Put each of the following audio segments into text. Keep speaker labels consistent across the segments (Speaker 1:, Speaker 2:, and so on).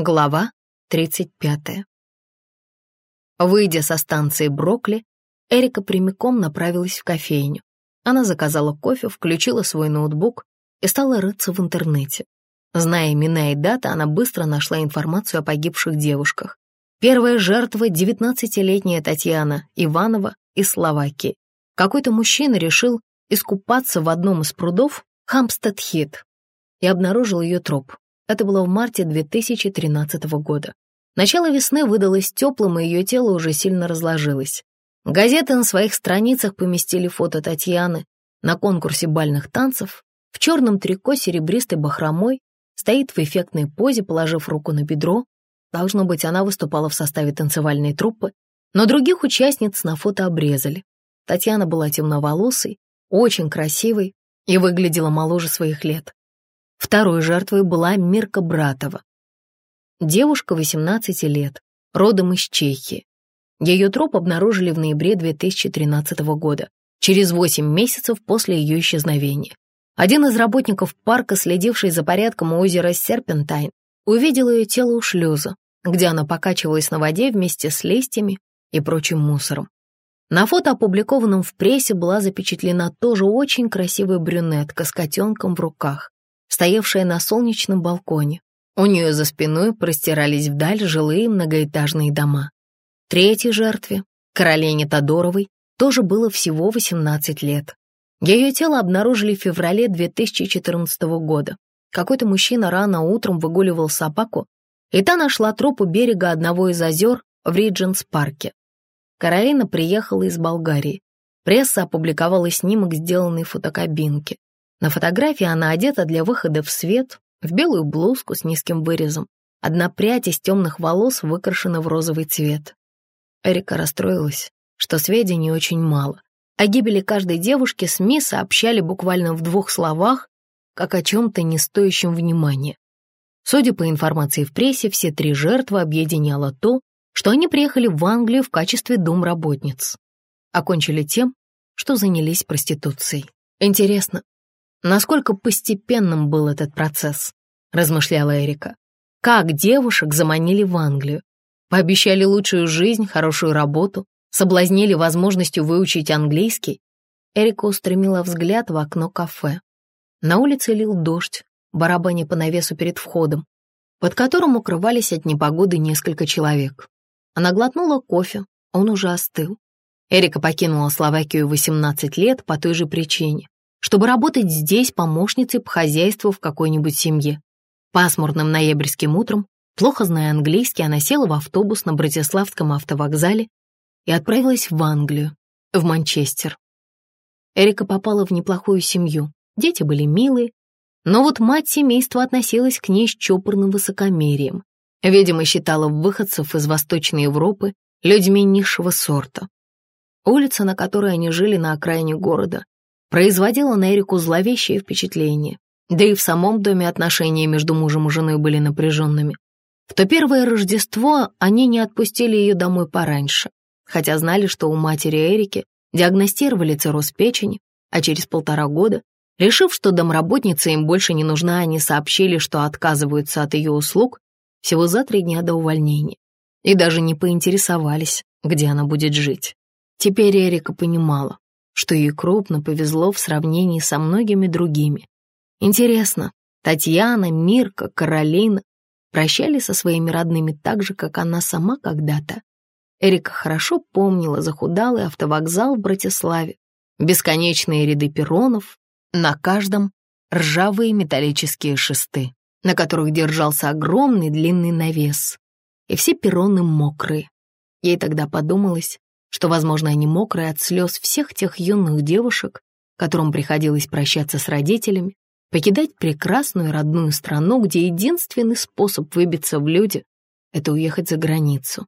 Speaker 1: Глава 35. Выйдя со станции Брокли, Эрика прямиком направилась в кофейню. Она заказала кофе, включила свой ноутбук и стала рыться в интернете. Зная имена и даты, она быстро нашла информацию о погибших девушках. Первая жертва — 19-летняя Татьяна Иванова из Словакии. Какой-то мужчина решил искупаться в одном из прудов Хамстед-Хит и обнаружил ее труп. Это было в марте 2013 года. Начало весны выдалось теплым, и ее тело уже сильно разложилось. Газеты на своих страницах поместили фото Татьяны на конкурсе бальных танцев. В черном трико серебристой бахромой стоит в эффектной позе, положив руку на бедро. Должно быть, она выступала в составе танцевальной труппы, но других участниц на фото обрезали. Татьяна была темноволосой, очень красивой и выглядела моложе своих лет. Второй жертвой была Мирка Братова. Девушка 18 лет, родом из Чехии. Ее труп обнаружили в ноябре 2013 года, через 8 месяцев после ее исчезновения. Один из работников парка, следивший за порядком у озера Серпентайн, увидел ее тело у шлюза, где она покачивалась на воде вместе с листьями и прочим мусором. На фото, опубликованном в прессе, была запечатлена тоже очень красивая брюнетка с котенком в руках стоявшая на солнечном балконе. У нее за спиной простирались вдаль жилые многоэтажные дома. Третьей жертве, Каролине Тодоровой, тоже было всего 18 лет. Ее тело обнаружили в феврале 2014 года. Какой-то мужчина рано утром выгуливал собаку, и та нашла труп у берега одного из озер в Ридженс-парке. Каролина приехала из Болгарии. Пресса опубликовала снимок, сделанный в фотокабинке. На фотографии она одета для выхода в свет, в белую блузку с низким вырезом. Одна прядь из темных волос выкрашена в розовый цвет. Эрика расстроилась, что сведений очень мало. О гибели каждой девушки СМИ сообщали буквально в двух словах, как о чем-то не стоящем внимания. Судя по информации в прессе, все три жертвы объединяло то, что они приехали в Англию в качестве домработниц. Окончили тем, что занялись проституцией. Интересно, Насколько постепенным был этот процесс, размышляла Эрика. Как девушек заманили в Англию? Пообещали лучшую жизнь, хорошую работу, соблазнили возможностью выучить английский. Эрика устремила взгляд в окно кафе. На улице лил дождь, барабаня по навесу перед входом, под которым укрывались от непогоды несколько человек. Она глотнула кофе, он уже остыл. Эрика покинула Словакию 18 лет по той же причине чтобы работать здесь помощницей по хозяйству в какой-нибудь семье. Пасмурным ноябрьским утром, плохо зная английский, она села в автобус на Братиславском автовокзале и отправилась в Англию, в Манчестер. Эрика попала в неплохую семью, дети были милые, но вот мать семейства относилась к ней с чопорным высокомерием. Видимо, считала выходцев из Восточной Европы людьми низшего сорта. Улица, на которой они жили на окраине города, производила на Эрику зловещее впечатление. Да и в самом доме отношения между мужем и женой были напряженными. В то первое Рождество они не отпустили ее домой пораньше, хотя знали, что у матери Эрики диагностировали цирроз печени, а через полтора года, решив, что домработница им больше не нужна, они сообщили, что отказываются от ее услуг всего за три дня до увольнения. И даже не поинтересовались, где она будет жить. Теперь Эрика понимала, что ей крупно повезло в сравнении со многими другими. Интересно, Татьяна, Мирка, Каролина прощались со своими родными так же, как она сама когда-то. Эрика хорошо помнила захудалый автовокзал в Братиславе, бесконечные ряды перронов, на каждом ржавые металлические шесты, на которых держался огромный длинный навес, и все перроны мокрые. Ей тогда подумалось, что, возможно, они мокрые от слез всех тех юных девушек, которым приходилось прощаться с родителями, покидать прекрасную родную страну, где единственный способ выбиться в люди — это уехать за границу.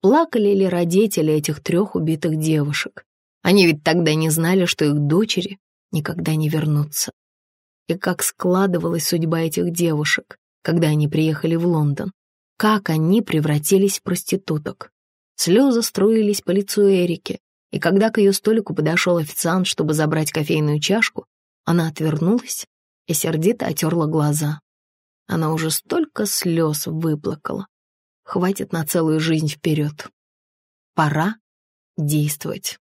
Speaker 1: Плакали ли родители этих трех убитых девушек? Они ведь тогда не знали, что их дочери никогда не вернутся. И как складывалась судьба этих девушек, когда они приехали в Лондон, как они превратились в проституток. Слезы струились по лицу Эрики, и когда к ее столику подошел официант, чтобы забрать кофейную чашку, она отвернулась и сердито отерла глаза. Она уже столько слез выплакала. Хватит на целую жизнь вперед. Пора действовать.